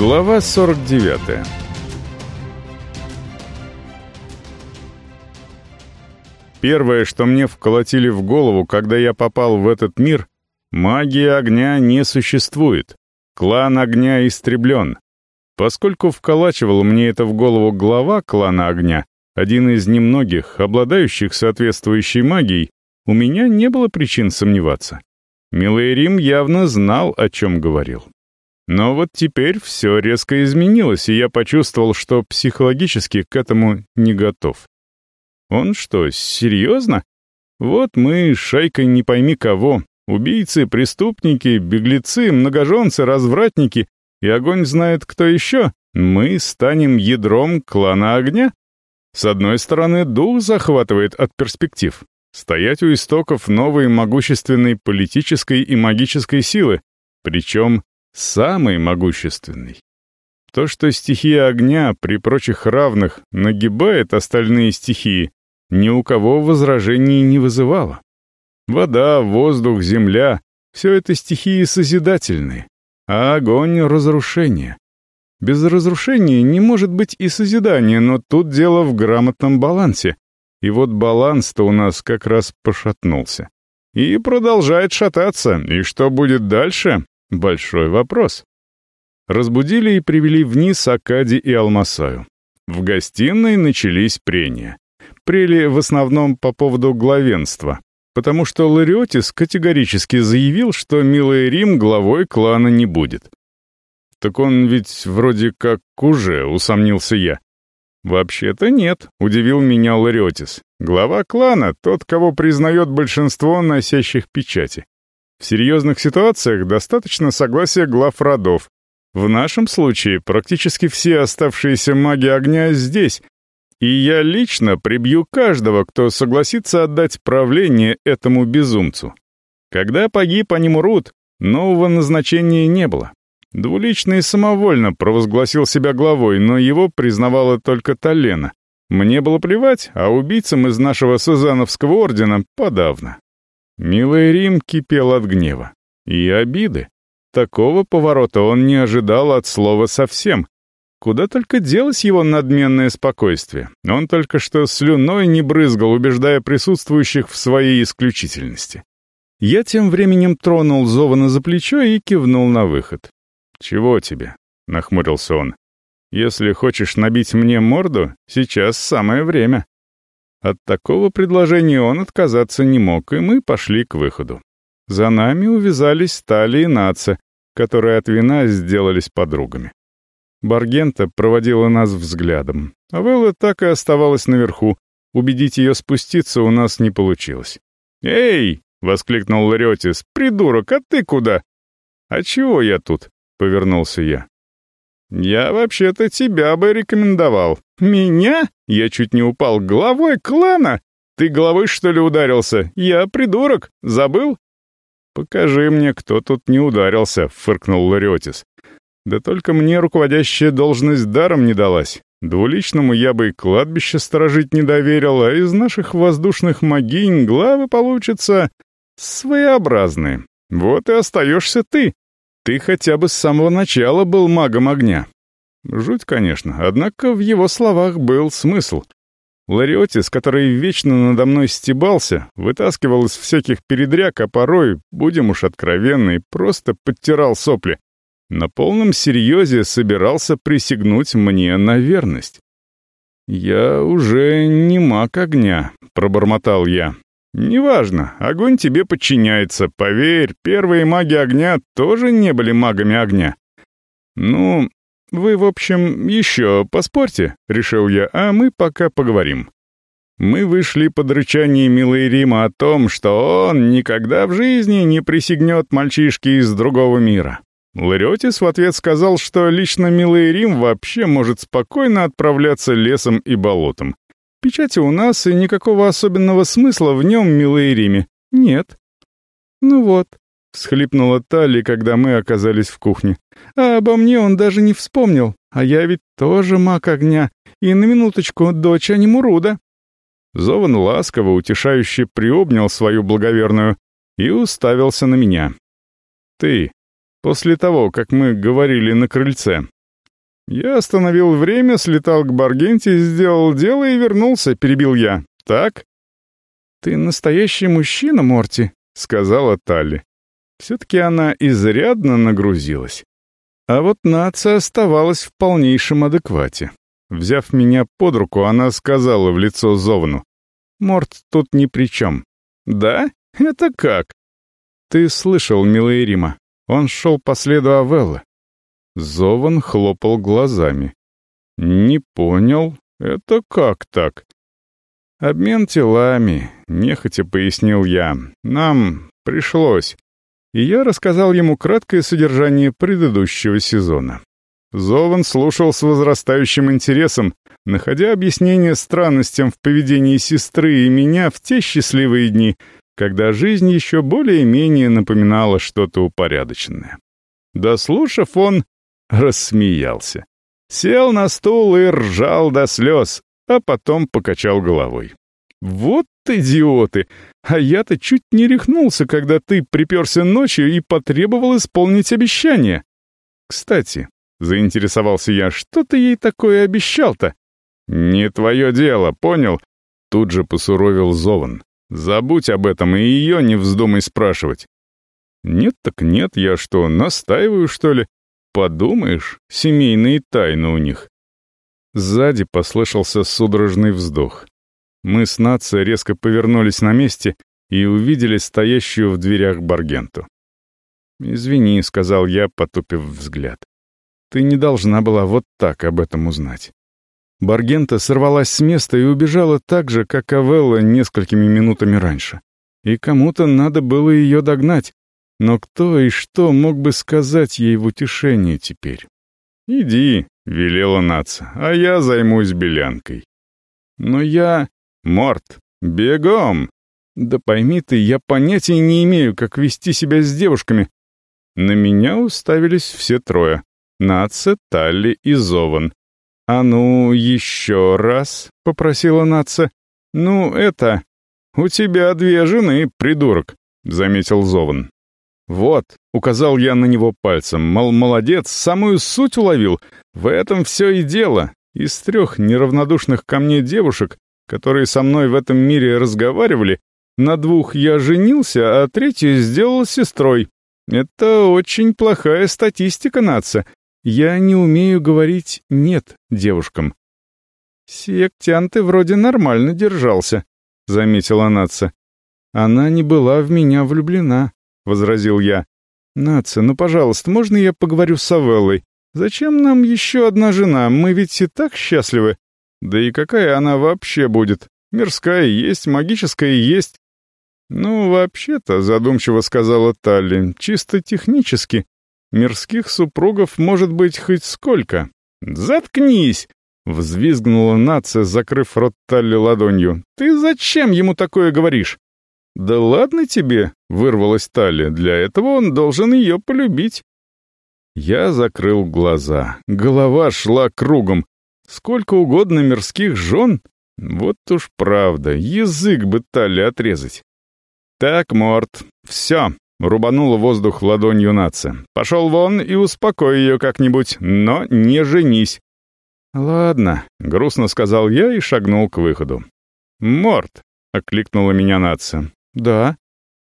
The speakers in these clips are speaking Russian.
Глава 49 Первое, что мне вколотили в голову, когда я попал в этот мир, магия огня не существует. Клан огня истреблен. Поскольку вколачивал мне это в голову глава клана огня, один из немногих, обладающих соответствующей магией, у меня не было причин сомневаться. Милый Рим явно знал, о чем говорил. Но вот теперь все резко изменилось, и я почувствовал, что психологически к этому не готов. Он что, серьезно? Вот мы, шайка не пойми кого, убийцы, преступники, беглецы, многоженцы, развратники, и огонь знает кто еще, мы станем ядром клана огня? С одной стороны, дух захватывает от перспектив. Стоять у истоков новой могущественной политической и магической силы, причем самый могущественный. То, что стихия огня при прочих равных нагибает остальные стихии, ни у кого возражений не вызывало. Вода, воздух, земля — все это стихии созидательные, а огонь — разрушение. Без разрушения не может быть и созидания, но тут дело в грамотном балансе. И вот баланс-то у нас как раз пошатнулся. И продолжает шататься, и что будет дальше, Большой вопрос. Разбудили и привели вниз Акади и Алмасаю. В гостиной начались прения. Прели в основном по поводу главенства, потому что Лариотис категорически заявил, что Милый Рим главой клана не будет. «Так он ведь вроде как уже», — усомнился я. «Вообще-то нет», — удивил меня Лариотис. «Глава клана — тот, кого признает большинство носящих печати. В серьезных ситуациях достаточно согласия глав родов. В нашем случае практически все оставшиеся маги огня здесь, и я лично прибью каждого, кто согласится отдать правление этому безумцу. Когда погиб Анимурут, нового назначения не было. Двуличный самовольно провозгласил себя главой, но его признавала только Талена. Мне было плевать, а убийцам из нашего Сазановского ордена подавно. Милый Рим кипел от гнева. И обиды. Такого поворота он не ожидал от слова совсем. Куда только делось его надменное спокойствие. Он только что слюной не брызгал, убеждая присутствующих в своей исключительности. Я тем временем тронул Зована за плечо и кивнул на выход. «Чего тебе?» — нахмурился он. «Если хочешь набить мне морду, сейчас самое время». От такого предложения он отказаться не мог, и мы пошли к выходу. За нами увязались Тали и Наца, которые от вина сделались подругами. Баргента проводила нас взглядом, а Вэлла так и оставалась наверху. Убедить ее спуститься у нас не получилось. «Эй!» — воскликнул Лариотис. «Придурок, а ты куда?» «А чего я тут?» — повернулся я. «Я вообще-то тебя бы рекомендовал». «Меня?» Я чуть не упал. «Главой клана? Ты головой, что ли, ударился? Я придурок. Забыл?» «Покажи мне, кто тут не ударился», — фыркнул Лариотис. «Да только мне руководящая должность даром не далась. Двуличному я бы и кладбище сторожить не доверил, а из наших воздушных могинь главы получатся своеобразные. Вот и остаешься ты. Ты хотя бы с самого начала был магом огня. Жуть, конечно, однако в его словах был смысл. Лариотис, который вечно надо мной стебался, вытаскивал из всяких передряг, а порой, будем уж откровенны, просто подтирал сопли. На полном серьезе собирался присягнуть мне на верность. «Я уже не маг огня», — пробормотал я. «Неважно, огонь тебе подчиняется. Поверь, первые маги огня тоже не были магами огня». «Ну, вы, в общем, еще поспорьте», — решил я, «а мы пока поговорим». Мы вышли под рычание милой Рима о том, что он никогда в жизни не присягнет мальчишке из другого мира. Лариотис в ответ сказал, что лично милый Рим вообще может спокойно отправляться лесом и болотом. Печати у нас, и никакого особенного смысла в нем, милые Риме, нет. Ну вот, — всхлипнула Талли, когда мы оказались в кухне. «А обо мне он даже не вспомнил, а я ведь тоже маг огня, и на минуточку дочь Анимуруда». Зован ласково, утешающе приобнял свою благоверную и уставился на меня. «Ты, после того, как мы говорили на крыльце, Я остановил время, слетал к Баргенте, сделал дело и вернулся, перебил я. Так? «Ты настоящий мужчина, Морти», — сказала Талли. Все-таки она изрядно нагрузилась. А вот нация оставалась в полнейшем адеквате. Взяв меня под руку, она сказала в лицо Зовану. «Морт тут ни при чем». «Да? Это как?» «Ты слышал, милая Рима. Он шел по следу Авеллы». Зован хлопал глазами. «Не понял. Это как так?» «Обмен телами», — нехотя пояснил я. «Нам пришлось». И я рассказал ему краткое содержание предыдущего сезона. Зован слушал с возрастающим интересом, находя объяснение странностям в поведении сестры и меня в те счастливые дни, когда жизнь еще более-менее напоминала что-то упорядоченное. Дослушав, он рассмеялся. Сел на стул и ржал до слез, а потом покачал головой. «Вот идиоты! А я-то чуть не рехнулся, когда ты приперся ночью и потребовал исполнить обещание. Кстати, — заинтересовался я, — что ты ей такое обещал-то? Не твое дело, понял? Тут же посуровил Зован. Забудь об этом и ее не вздумай спрашивать. Нет так нет, я что, настаиваю, что ли? Подумаешь, семейные тайны у них. Сзади послышался судорожный вздох. Мы с Нацией резко повернулись на месте и увидели стоящую в дверях Баргенту. «Извини», — сказал я, потупив взгляд. «Ты не должна была вот так об этом узнать». Баргента сорвалась с места и убежала так же, как Авелла несколькими минутами раньше. И кому-то надо было ее догнать. Но кто и что мог бы сказать ей в утешение теперь? «Иди», — велела Наца, — «а я займусь белянкой». «Но я...» «Морт, бегом!» «Да пойми ты, я понятия не имею, как вести себя с девушками». На меня уставились все трое. Наца, Талли и Зован. «А ну, еще раз», — попросила Наца. «Ну, это... У тебя две жены, придурок», — заметил Зован. «Вот», — указал я на него пальцем, мол, молодец, самую суть уловил. В этом все и дело. Из трех неравнодушных ко мне девушек которые со мной в этом мире разговаривали, на двух я женился, а третью сделал сестрой. Это очень плохая статистика, нация. Я не умею говорить «нет» девушкам. «Сектян ты вроде нормально держался», — заметила Наца. «Она не была в меня влюблена», — возразил я. «Наца, ну, пожалуйста, можно я поговорю с Савеллой? Зачем нам еще одна жена? Мы ведь и так счастливы. Да и какая она вообще будет? Мирская есть, магическая есть. Ну, вообще-то, задумчиво сказала Талли, чисто технически. Мирских супругов может быть хоть сколько. Заткнись! Взвизгнула нация, закрыв рот Талли ладонью. «Ты зачем ему такое говоришь?» «Да ладно тебе», — вырвалась Талли, — «для этого он должен ее полюбить». Я закрыл глаза. Голова шла кругом. Сколько угодно мирских жен? Вот уж правда, язык бы Талли отрезать. Так, Морт, все, рубанула воздух ладонью нация. Пошел вон и успокой ее как-нибудь, но не женись. «Ладно», — грустно сказал я и шагнул к выходу. «Морт», — окликнула меня нация. «Да».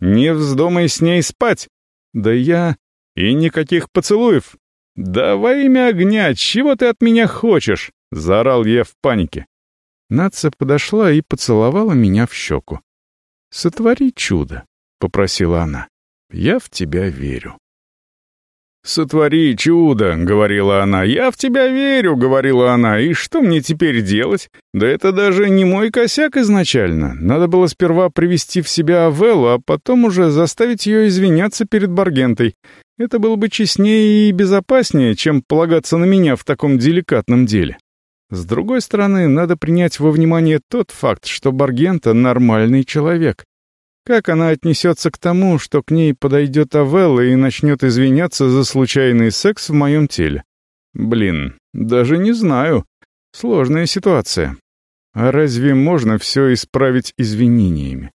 «Не вздумай с ней спать». «Да я...» «И никаких поцелуев». «Да во имя огня, чего ты от меня хочешь?» — заорал я в панике. Наца подошла и поцеловала меня в щеку. «Сотвори чудо», — попросила она. «Я в тебя верю». «Сотвори чудо», — говорила она. «Я в тебя верю», — говорила она. «И что мне теперь делать? Да это даже не мой косяк изначально. Надо было сперва привести в себя Авеллу, а потом уже заставить ее извиняться перед Баргентой. Это было бы честнее и безопаснее, чем полагаться на меня в таком деликатном деле». С другой стороны, надо принять во внимание тот факт, что Баргента — нормальный человек. Как она отнесется к тому, что к ней подойдет Авелла и начнет извиняться за случайный секс в моем теле? Блин, даже не знаю. Сложная ситуация. А разве можно все исправить извинениями?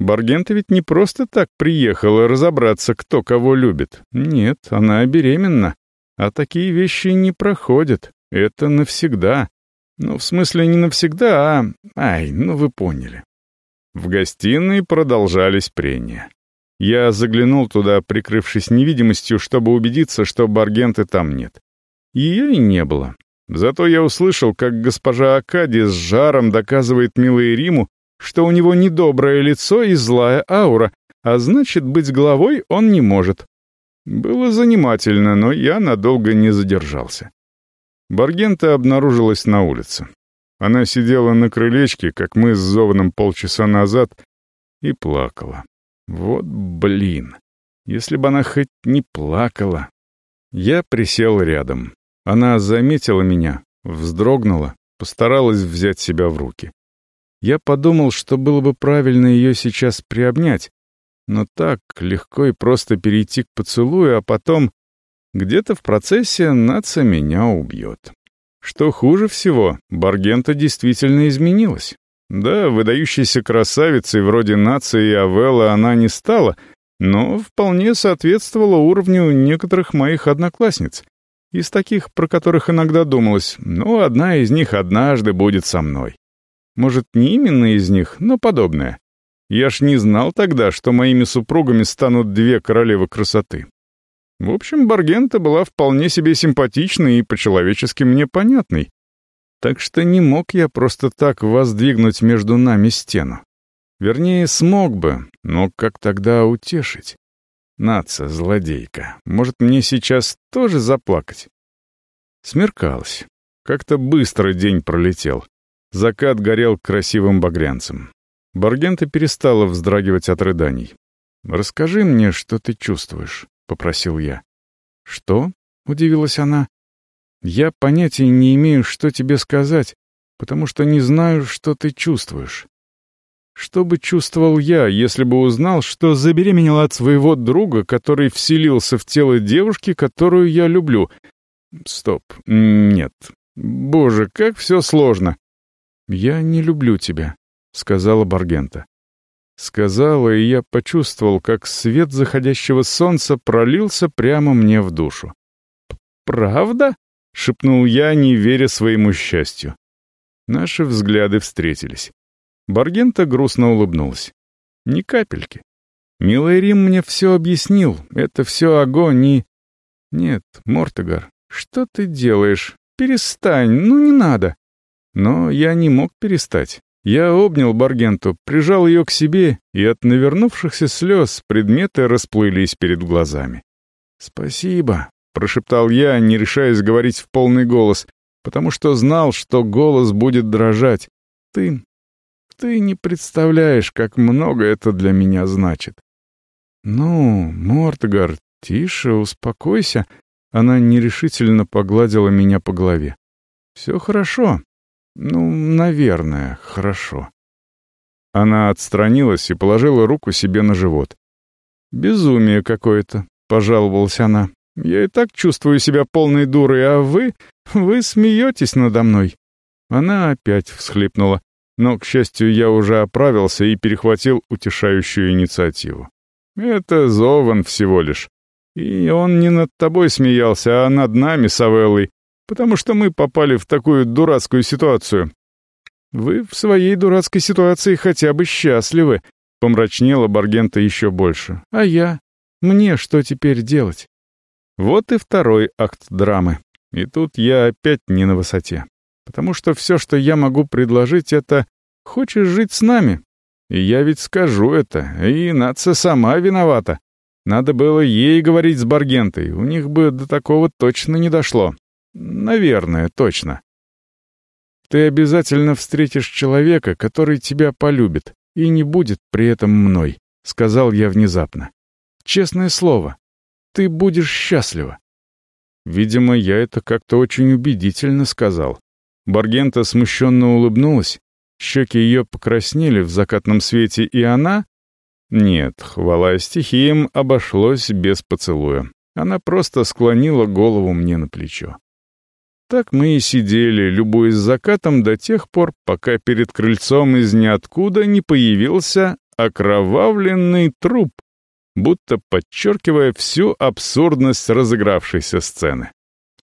Баргента ведь не просто так приехала разобраться, кто кого любит. Нет, она беременна. А такие вещи не проходят. Это навсегда. Ну, в смысле, не навсегда, а... Ай, ну вы поняли. В гостиной продолжались прения. Я заглянул туда, прикрывшись невидимостью, чтобы убедиться, что Баргенты там нет. Ее и не было. Зато я услышал, как госпожа Акади с жаром доказывает милой Риму, что у него недоброе лицо и злая аура, а значит, быть главой он не может. Было занимательно, но я надолго не задержался. Баргента обнаружилась на улице. Она сидела на крылечке, как мы с Зованом полчаса назад, и плакала. Вот блин, если бы она хоть не плакала. Я присел рядом. Она заметила меня, вздрогнула, постаралась взять себя в руки. Я подумал, что было бы правильно ее сейчас приобнять, но так легко и просто перейти к поцелую, а потом где-то в процессе нация меня убьет. Что хуже всего, Баргента действительно изменилась. Да, выдающейся красавицей вроде нации и Авелла она не стала, но вполне соответствовала уровню некоторых моих одноклассниц. Из таких, про которых иногда думалось, ну, одна из них однажды будет со мной. Может, не именно из них, но подобное. Я ж не знал тогда, что моими супругами станут две королевы красоты. В общем, Баргента была вполне себе симпатичной и по-человечески мне понятной. Так что не мог я просто так воздвигнуть между нами стену. Вернее, смог бы, но как тогда утешить? Наца, злодейка, может мне сейчас тоже заплакать? Смеркалось. Как-то быстро день пролетел. Закат горел красивым багрянцем. Баргента перестала вздрагивать от рыданий. «Расскажи мне, что ты чувствуешь», — попросил я. «Что?» — удивилась она. «Я понятия не имею, что тебе сказать, потому что не знаю, что ты чувствуешь. Что бы чувствовал я, если бы узнал, что забеременел от своего друга, который вселился в тело девушки, которую я люблю? Стоп, нет. Боже, как все сложно. Я не люблю тебя, — сказала Баргента. Сказала, и я почувствовал, как свет заходящего солнца пролился прямо мне в душу. «Правда?» — шепнул я, не веря своему счастью. Наши взгляды встретились. Баргента грустно улыбнулась. «Ни капельки. Милый Рим мне все объяснил. Это все огонь и...» «Нет, Мортегар, что ты делаешь? Перестань, ну не надо». Но я не мог перестать. Я обнял Баргенту, прижал ее к себе, и от навернувшихся слез предметы расплылись перед глазами. «Спасибо», — прошептал я, не решаясь говорить в полный голос, потому что знал, что голос будет дрожать. «Ты... ты не представляешь, как много это для меня значит». «Ну, Мортгар, тише, успокойся», — она нерешительно погладила меня по голове. «Все хорошо. Ну, наверное, хорошо. Она отстранилась и положила руку себе на живот. «Безумие какое-то», — пожаловалась она. «Я и так чувствую себя полной дурой, а вы... вы смеетесь надо мной». Она опять всхлипнула, но, к счастью, я уже оправился и перехватил утешающую инициативу. «Это Зован всего лишь. И он не над тобой смеялся, а над нами с Авеллой, потому что мы попали в такую дурацкую ситуацию. Вы в своей дурацкой ситуации хотя бы счастливы, помрачнела Баргента еще больше. А я? Мне что теперь делать? Вот и второй акт драмы. И тут я опять не на высоте. Потому что все, что я могу предложить, это «хочешь жить с нами?» И я ведь скажу это, и нация сама виновата. Надо было ей говорить с Баргентой, у них бы до такого точно не дошло. Наверное, точно. Ты обязательно встретишь человека, который тебя полюбит и не будет при этом мной, сказал я внезапно. Честное слово, ты будешь счастлива. Видимо, я это как-то очень убедительно сказал. Баргента смущенно улыбнулась, щеки ее покраснели в закатном свете, и она... Нет, хвала стихиям, обошлось без поцелуя. Она просто склонила голову мне на плечо. Так мы и сидели, любуясь закатом до тех пор, пока перед крыльцом из ниоткуда не появился окровавленный труп, будто подчеркивая всю абсурдность разыгравшейся сцены.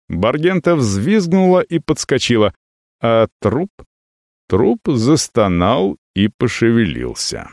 Баргента взвизгнула и подскочила, а труп... Труп застонал и пошевелился.